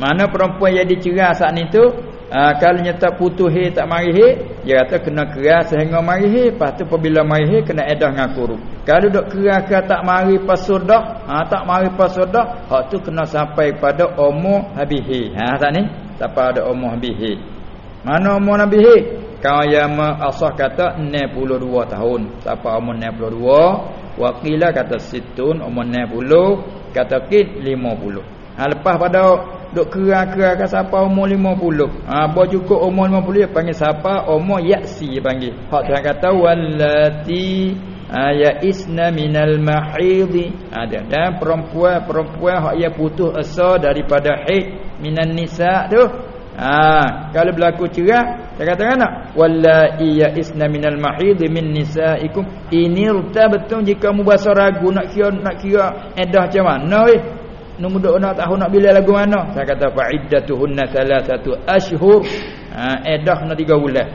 Mana perempuan yang dicerai saat ni tu ha, kalau nyata putus he tak mari he dia kata kena keras sehingga mari he lepas tu apabila mari he kena edah dengan kuruk kalau dok keras ke tak mari pas ha, tak mari pas sudah hak tu kena sampai pada umur habis he ha saat ni? Sampai ada umur habis he mana umur habis he kau yang asah kata 62 tahun. Sampai umur 62 wakilah kata situn umur 60 kata kit 50 ha, lepas pada duk kera-kera ke siapa umur 50 ha apa cukup umur 50 dia panggil siapa umur yaksi dia panggil. Hak Tuhan kata wallati ya isna minal mahid ada dan perempuan-perempuan hak ia putus asa daripada haid minan nisa tu. Ha kalau berlaku cerai dia kata kan wallati ya isna minal mahid min nisaikum. Inirta betul jika mu bahasa ragu nak kira nak kira edah macam mana weh Nombor duk nak tahu nak bila lagu mana? Saya kata fa'iddatuhunna satu ashhur. Ha edah nak 3 bulan.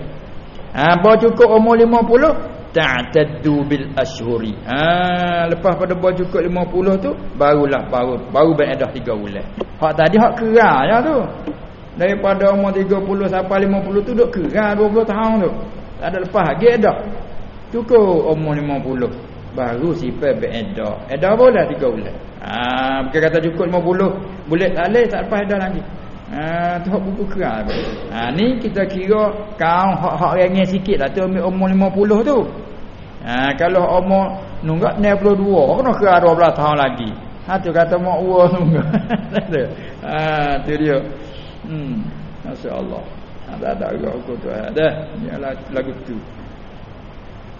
Ha apa cukup umur 50? Ta'taddu bil ashhuri. Ha lepas pada bawa cukup 50 tu barulah baru baru beredah 3 bulan. Hak tadi hak kera ya tu. Daripada umur 30 sampai 50 tu duk kera 20 tahun tu. Tak ada lepas lagi edah. Cukup umur 50 baru sifat beredah. Edah boleh 3 bulan. Ah, bukan kata cukup 50 bulat tak leh tak lepas dah lagi. Ah, tu buku keras. Ah, ni kita kira kau hak-hak rengeh sikitlah tu ambil umur 50 tu. Ah, kalau umur nunggak 62 kena kira 12 tahun lagi. Ha tu kata mak ua nunggak. ah, tu dia. Hmm, masya-Allah. Ada ada aku tu ada. Ni lagu tu.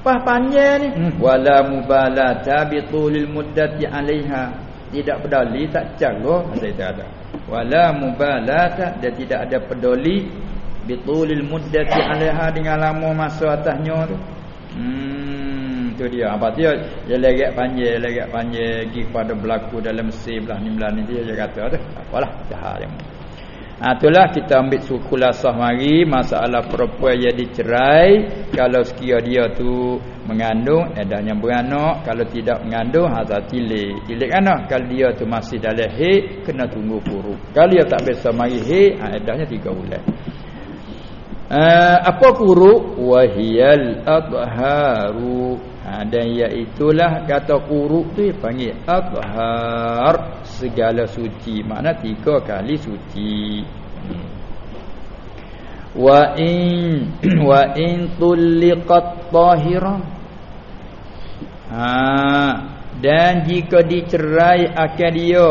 Pas panjang ni. Hmm. Wala mubalata bi tulil muddati 'alaiha. Tidak peduli tak cara masa itu ada. Wala mubalata dia tidak ada peduli bitulil muddati alaiha dengan lama masa atasnya tu. Hmm tu dia. Apa dia dia legak panjang legak panjang pergi pada berlaku dalam Mesir belah ni belah ni dia dia kata tu. Apalah jahat dia Ha, itulah kita ambil sukulasah mari masalah perempuan yang dicerai kalau sekiranya dia tu mengandung edahnya beranak kalau tidak mengandung hazat tilik. Tilik kan kalau dia tu masih dalam haid kena tunggu puruk kalau dia tak biasa mari haid ha, edahnya 3 bulan. Uh, apa kuruk wahiyal adharu ha, dan iaitulah kata kuruk tu panggil adhar. Segala suci makna tiga kali suci. Wa in wa in tulliqat tahiran ha dan jika dicerai akan dia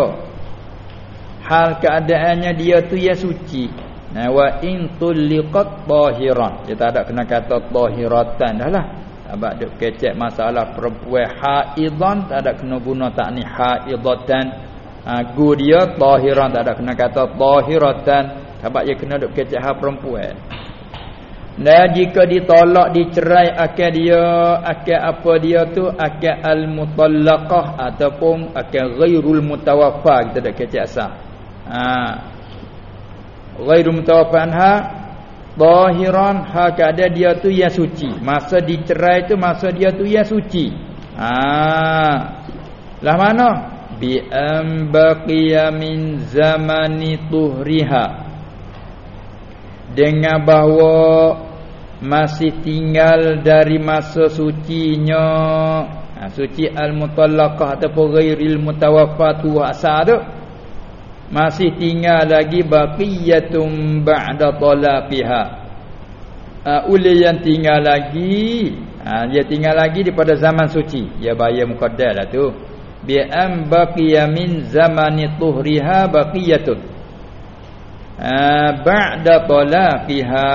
hal keadaannya dia tu ya suci. Nah wa in tulliqat tahiran dia tak ada kena kata tahiratan dah lah sebab ada kecek masalah perempuan haidan tak ada kena guna tak ni haidatan ha, gu dia tahiran tak ada kena kata tahiratan. Sebab dia kena duk kecek hal perempuan. Dan jika ditolak dicerai akan dia akan apa dia tu? Akan al-mutallaqah ataupun akan ghairul mutawaffa kita dak kecek asal. Ha. Ghairul mutawaffa anha Zahiran hak ada dia tu yang suci. Masa dicerai tu masa dia tu yang suci. Ha. Lah mana? Bi am baqiya min zamani tuhriha. Dengan bahawa masih tinggal dari masa sucinya ha, suci al-mutallaqah ataupun ghairil mutawaffatu asal tu masih tinggal lagi baqiyatum ba'da talaqiha. Uh, uli yang tinggal lagi uh, dia tinggal lagi daripada zaman suci. Dia bayar muqaddar lah tu. Bi am baqiya min zamani tuhriha baqiyatun. Uh, ba'da talaqiha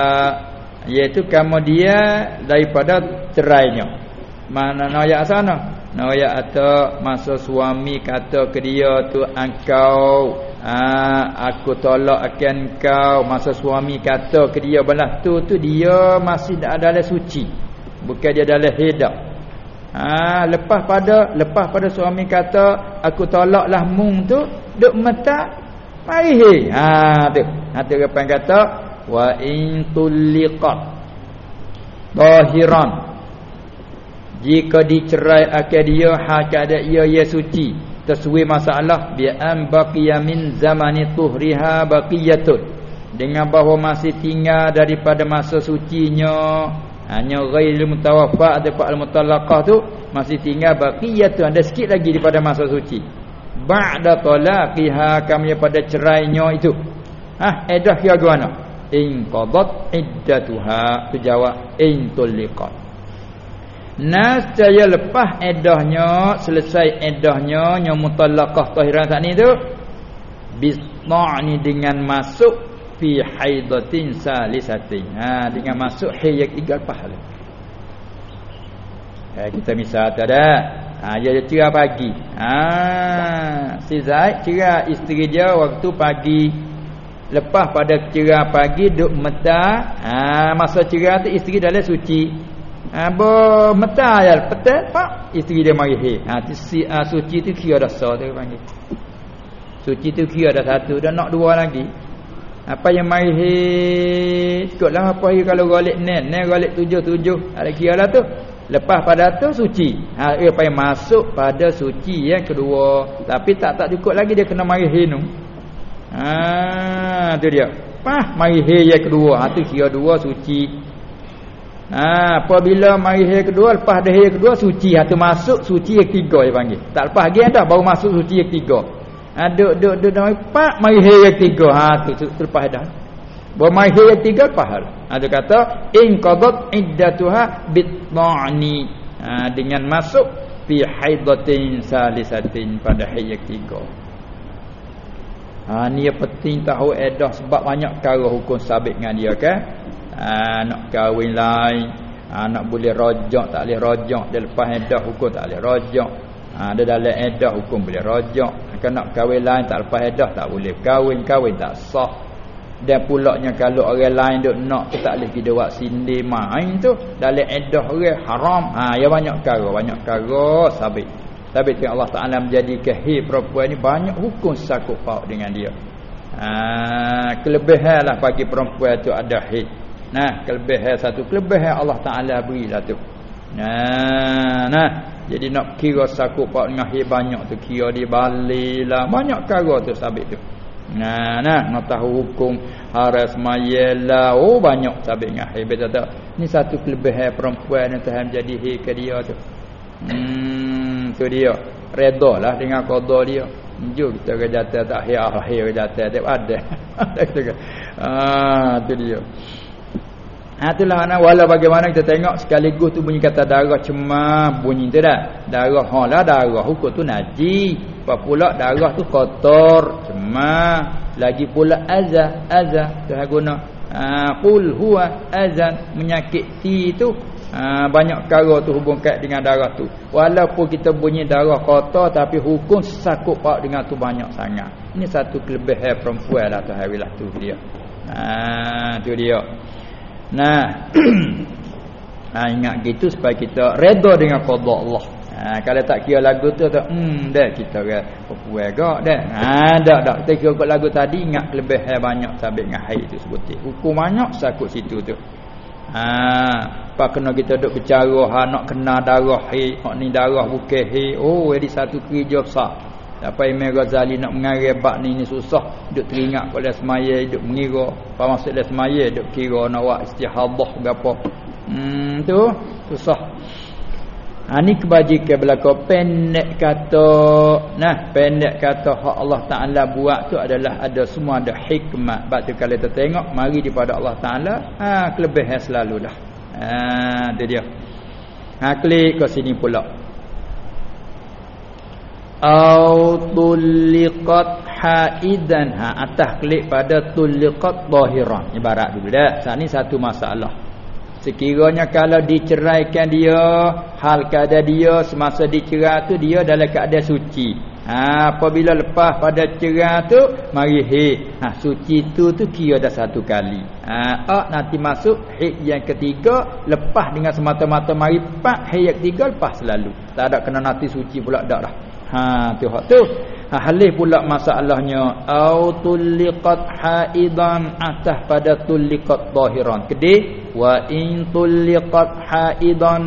iaitu kemudian daripada cerainya. Mana noyak sana? Noyak atau masa suami kata ke dia tu engkau Ah, aku tolak akan kau. Masa suami kata ke dia belah tu tu dia masih ada dalam suci. Bukan dia dalam hidup ah lepas pada lepas pada suami kata aku tolaklah mung tu duk mata mari ha tu. Ha tu apa kata wa in tuliqat zahiran jika dicerai akan dia hak ada ia ia suci taswi masalah bi an baqiya min zamani tuhriha baqiyatun. Dengan bahawa masih tinggal daripada masa sucinya hanya ghairil mutawaffa atau al mutallaqah tu masih tinggal baqiyatun. Ada sikit lagi daripada masa suci. Ba'da talaqiha kami pada cerainya itu. Ha edah ya guna in qadat iddatuha. Tu jawab in tuliqat Nas saya lepas edahnya selesai edahnya yang mutallaqah tahiran saat ni tu bisna'ni dengan masuk fi haidatin salisatin. Ha dengan masuk haid yang tiga lepas tu. Ha, kita misal tak ada. Ha dia cerah pagi. Ha si Zaid cerah isteri dia waktu pagi. Lepas pada cerah pagi duk meta ha masa cerah tu isteri dalam suci Abo meta ya petai pak isteri dia mari he. Ha si uh, suci tu kira sah dia panggil. Suci tu kira dah satu dah nak dua lagi. Apa yang mari he ikutlah apa he kalau golek nen, nen golek tujuh tujuh ada kira lah tu. Lepas pada tu suci. Ha dia payah masuk pada suci yang kedua. Tapi tak tak cukup lagi dia kena mari he nu. Ha tu dia. Pah mari he yang kedua. Ha tu kira dua suci. Ha, apabila mari hari kedua lepas dah hari kedua suci hatu masuk suci yang ketiga dia panggil. Tak lepas lagi dah baru masuk suci yang ketiga. Ha duk duk duk dah pak mari hari ketiga. Ha tu, tu, tu lepas dah. Baru mari hari ketiga lepas hal. Ha dia kata in qadat iddatuha bitna'ni. Ha dengan masuk fi haidatin salisatin pada hari ketiga. Ha ni yang penting tahu edah sebab banyak cara hukum sabit dengan dia kan ha, nak kahwin lain. Ha, nak boleh rojak tak boleh rojak dia lepas edah hukum tak boleh rojak ha, dia dalam edah hukum boleh rojak kalau nak kahwin lain tak lepas edah tak boleh. Kahwin kahwin tak sah. Dan pulaknya kalau orang lain duk nak tu tak boleh pergi buat sindir main tu. Dalam edah orang haram. Ha ya banyak cara banyak cara sabit. Sabit dengan Allah Taala menjadi kehir perempuan ni banyak hukum sakut paut dengan dia. Ha kelebihanlah bagi perempuan tu ada hid Nah, kelebihan satu kelebihan Allah Taala berilah tu. Nah, nah. Jadi nak kira sakut pak dengan banyak tu kira di balilah. Banyak cara tu sabit tu. Nah, nah, nak tahu hukum haras mayela. Oh, banyak sabit dengan hir betul tak? Ni satu kelebihan perempuan yang Tuhan jadi hir ke dia tu. Hmm, tu dia. Redalah dengan qada dia. Jom kita kejata tak hir akhir kejata tak ada. ah, tu dia. Ha itulah ana wala bagaimana kita tengok sekaligus tu bunyi kata darah cuma bunyi tu dah. Darah ha lah darah hukum tu najis. Apa pula darah tu kotor cuma lagi pula azah azah tu guna. Ha qul huwa azan menyakiti tu ha, banyak perkara tu hubung kait dengan darah tu. Walaupun kita bunyi darah kotor tapi hukum sakut pak dengan tu banyak sangat. Ini satu kelebihan perempuan lah tu harilah tu dia. Ha tu dia. Nah. ha, ingat gitu supaya kita redha dengan qada Allah. Ha, kalau tak kira lagu tu tu hmm dah kita ke perempuan gak dah. Ha dak dak kita kira lagu tadi ingat lebih banyak sabit dengan haid tu sebut. Hukum banyak sakut situ tu. Ha apa kena kita duk bercara ha nak kena darah haid, hak ni darah bukan haid. Oh jadi satu kerja besar. Apa Imam Ghazali nak mengarang bab ni ni susah. Duk teringat pada semaya duk mengira. Apa maksud dia semaya duk kira nak buat istihadah gapo hmm tu. Susah. Ha ni kebajikan berlaku pendek kata nah pendek kata hak Allah Taala buat tu adalah ada semua ada hikmat. Bab tu kalau kita tengok mari daripada Allah Taala. Ha kelebihan selalulah. Ha tu dia. Ha klik ke sini pula au tuliqat haidan. Ha atas klik pada tuliqat zahiran ibarat dulu dah. Saat ni satu masalah. Sekiranya kalau diceraikan dia hal keadaan dia semasa dicerai tu dia dalam keadaan suci. Ha apabila lepas pada cerai tu mari haid ha suci tu tu kira dah satu kali. Ha ah nanti masuk haid yang ketiga lepas dengan semata-mata mari pak haid yang ketiga lepas selalu. Tak ada kena nanti suci pula dak dah ha tu hak tu Ha, halih pula masalahnya au tuliqat haidan atas pada tuliqat zahiran. Kedih wa in tuliqat haidan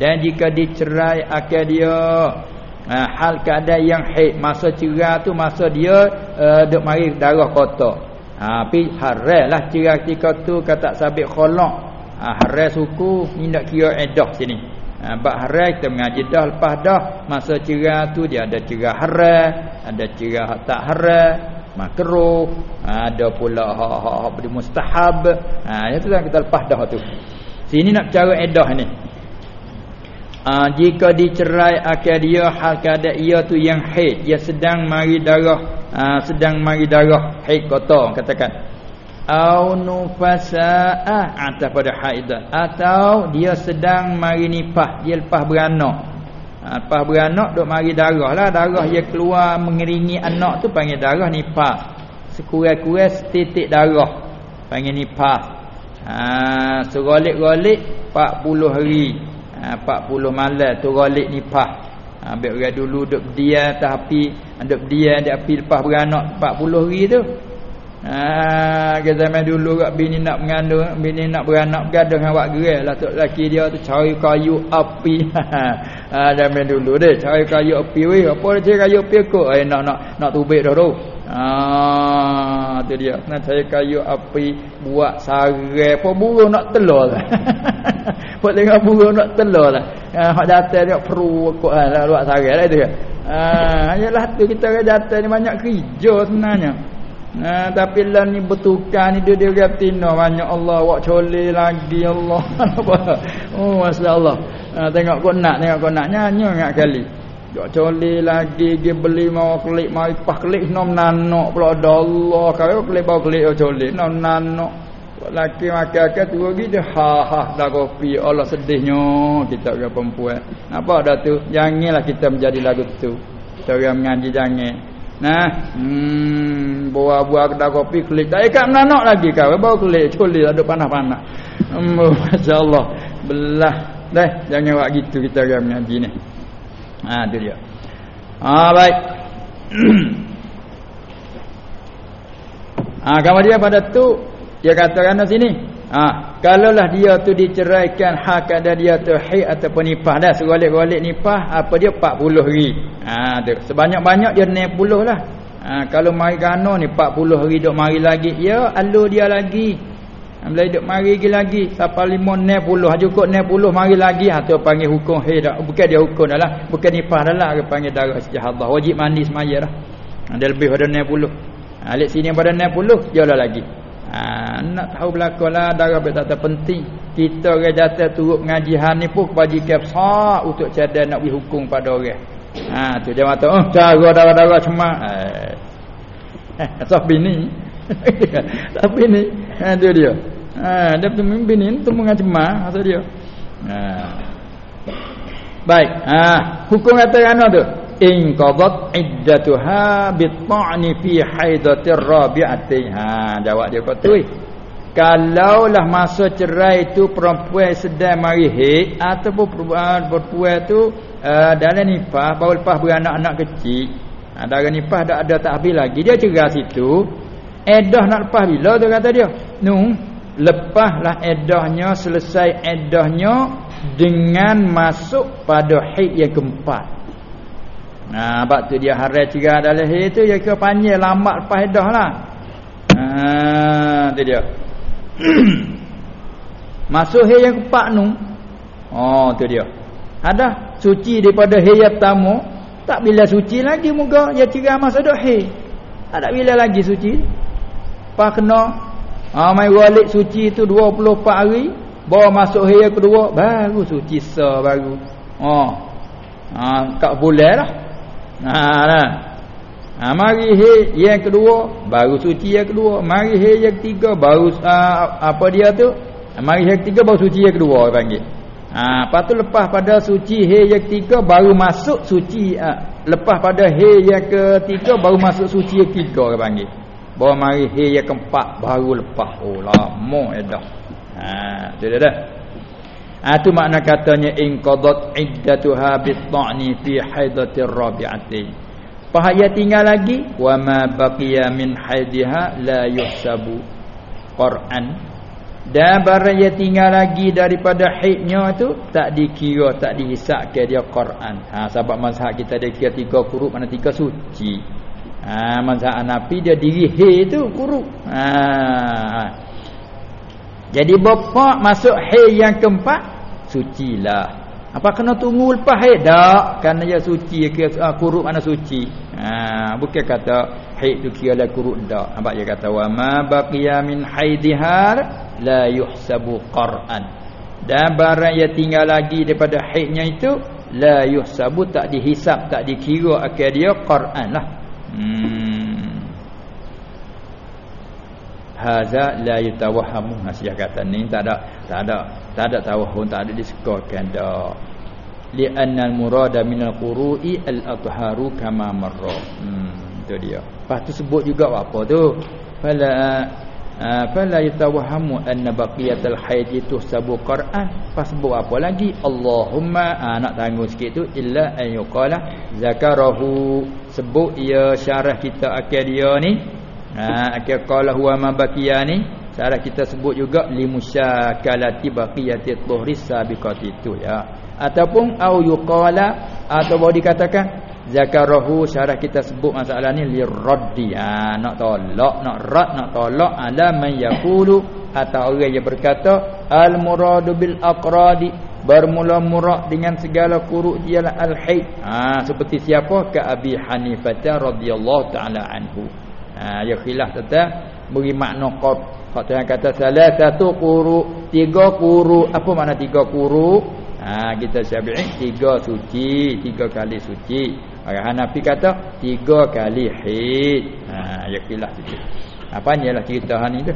dan jika dicerai akal dia ha, hal keadaan yang haid masa cerai tu masa dia uh, duk mari darah kotor. Ha pi lah cerai ketika tu kata sabit kholak. Ha harai suku ni nak kira edah sini. Ha, bab haram kita mengaji dah lepas dah masa cerah tu dia ada cerah haram, ada cerah tak haram, makruh, ha, ada pula hak-hak hak mustahab. Ha itu yang kita lepas dah tu. Sini nak cara edah ni. Ha, jika dicerai akal dia hal keadaan ia tu yang haid, dia sedang mari darah, ha, sedang mari darah haid kotor katakan au nufasaa atas pada haidah. Atau dia sedang mari nipah. Dia lepas beranak. Ha, lepas beranak duk mari darah lah. Darah dia keluar mengiringi anak tu panggil darah nipah. Sekurang-kurang setitik darah. Panggil nipah. Ha serolik-rolik 40 hari. Ha 40 malam tu rolik nipah. Ha orang dulu duk dia tapi duk dia dia api lepas beranak 40 hari tu Ha ke zaman dulu kat bini nak mengandung, bini nak beranak gaduh dengan awak gerai lah tok laki dia tu cari kayu api. ha zaman dulu deh cari kayu api weh. Apa dia cari kayu api kok? Eh nak nak nak tubik dah tu. Ha tu dia. Nak cari kayu api buat sarai apa burung nak telur lah. Buat tengok burung nak telur lah. Ha hak datang dia perlu kok lah buat sarai lah tu. Ha yalah tu kita datang ni banyak kerja sebenarnya. Nah, tapi lah ni bertukar ni dia dia kata no banyak Allah wak cole lagi Allah. oh masya-Allah. Nah, tengok kau nak tengok kau nak nyanyi ngak kali. Wak cole lagi dia beli mau klik mau pah klik nom nanok pula ada Allah. Kau klik bau klik wak cole nom nanok. Laki makan ke tu lagi dia ha ha dah kopi Allah sedihnya kita ke perempuan. Apa dah tu? Janganlah kita menjadi lagu tu. Cara mengaji jangan. Nah, hmm, buah-buah kedai kopi kelik. Tak ikat menanak lagi kau. Baru kelik, colik ada panah-panah. Hmm, Masya-Allah. Belah. Dah, jangan buat gitu kita orang mengaji ni. Ha, tu dia. Ha, baik. ha, kamu dia pada tu dia katakan di sini. Ha, kalaulah dia tu diceraikan hak ada dia tu haid ataupun nipah dah segolek-golek nipah apa dia 40 hari. Ha tu sebanyak-banyak dia 60 lah. Ha kalau mari gano ni 40 hari duk mari lagi ya alu dia lagi. Bila duk mari lagi lagi sampai 5 60 cukup 60 mari lagi ha tu panggil hukum haid. Bukan dia hukum dah lah. Bukan nipah dah lah dia panggil darah istihadah. Wajib mandi semaya dah. Ha, dia lebih pada 60. Ha lihat sini pada 60 dia lagi. Ha, nak tahu belakalah darah betul tak penting. Kita orang jatuh turut mengaji han ni pun kebajikan besar untuk cadang nak beri hukum pada orang. Ha tu dia kata, "Oh, cara darah-darah cemak." Eh. Eh, tapi ni. ni, ha tu dia. Ha, dia tu bini tu mengaji mah asal dia. Ha. Baik. Ha, hukum kata kan tu? In qadat iddatuha bitta'ni fi haidatir rabi'ati ha jawab dia kata oi kalaulah masa cerai itu perempuan sedang mari haid ataupun perempuan perempuan tu uh, dalam nifah baru lepas beranak-anak kecil. Ha dalam nifah dah ada tak habis lagi. Dia cerai situ. Edah nak lepas bila tu kata dia? Nu lepaslah edahnya selesai edahnya dengan masuk pada haid yang keempat Nah, bab tu dia harai cerah dalam leher tu ya ke panjang lambat lepas dah lah. Ha, tu dia. Masuk hair yang keempat nu. Oh, tu dia. Ada suci daripada hair yang pertama, tak bila suci lagi muka ya cerah masuk dah hair. Tak bila lagi suci. Pak kena Ha mai walik suci tu 24 hari, bawa masuk hair kedua baru suci sa baru. Oh. Ha, kak boleh lah. Ha nah. Ha, mari he yang kedua baru suci yang kedua. Mari he yang ketiga baru uh, apa dia tu? Ha, mari he yang ketiga baru suci yang kedua orang panggil. Ha, lepas tu lepas pada suci he yang ketiga baru masuk suci uh, lepas pada he yang ketiga baru masuk suci yang ketiga orang panggil. Bawa mari he yang keempat baru lepas. Oh lama eh dah. Ha, dah dah. Ha, tu makna katanya in qadat iddatuha bi ta'ni fi haidatir rabi'ati. Pahaya tinggal lagi wa ma baqiya min haidiha la yuhsabu Quran. Dan barang yang tinggal lagi daripada haidnya tu tak dikira tak dihisap ke dia Quran. Ha sebab mazhab kita dia kira tiga kuruk mana tiga suci. Ha mazhab Hanafi dia diri hai tu kuruk. Ha jadi bapa masuk hai yang keempat sucilah. Apa kena tunggu lepas haid? Tak. Kerana dia suci. Kira, uh, kuruk mana suci. Ha, bukan kata haid tu kira lah kuruk. Tak. Nampak dia kata. Wa ma baqiya min haidihar la yuhsabu qar'an. Dan barang yang tinggal lagi daripada haidnya itu. La yuhsabu tak dihisap. Tak dikira akan dia qar'an lah. Hmm. Haza la yutawahamu Nasihat kata ni tak ada Tak ada tak ada tawahun tak ada disekolkan dak li'anna al-murada min al-quru'i al-atharu kama marra. Hmm itu dia. Lepas tu sebut juga apa tu? Fala uh, fala yatawahamu anna baqiyat al-hayd itu sabu Quran. Pas sebut apa lagi? Allahumma uh, nak tanggung sikit tu illa an yuqala zakarahu. Sebut ia syarah kita akhir dia ni akhir qala huwa ma baqiya ni Cara kita sebut juga limusyakalati baqiyati dhuhri sabiqati itu ya. Ataupun au yuqala atau boleh dikatakan zakarahu syarah kita sebut masalah ni liraddi. Ha, nak tolak, nak rad, nak tolak ala man yaqulu atau orang yang berkata al muradu bil aqradi bermula murak dengan segala kuruk dialah al haid. Ha, seperti siapa ka Abi Hanifah radhiyallahu taala anhu. Ha, ya khilaf tentang beri makna qad Hak Tuhan kata salah satu kuru, tiga kuru. Apa makna tiga kuru? Ha, kita syafi'i tiga suci, tiga kali suci. Orang Hanafi kata tiga kali haid. Ha, ya sikit. Apa ni lah cerita hal ni tu?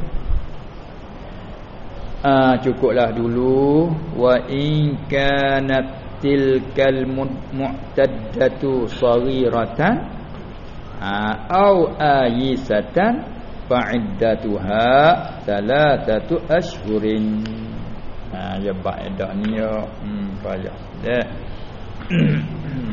Ha, cukuplah dulu wa in kanat tilkal mu'taddatu saghiratan ha, au ayisatan fa'iddatuha salatatu ashhurin. Ha ya ba'dah ni ya. Hmm payah. Dah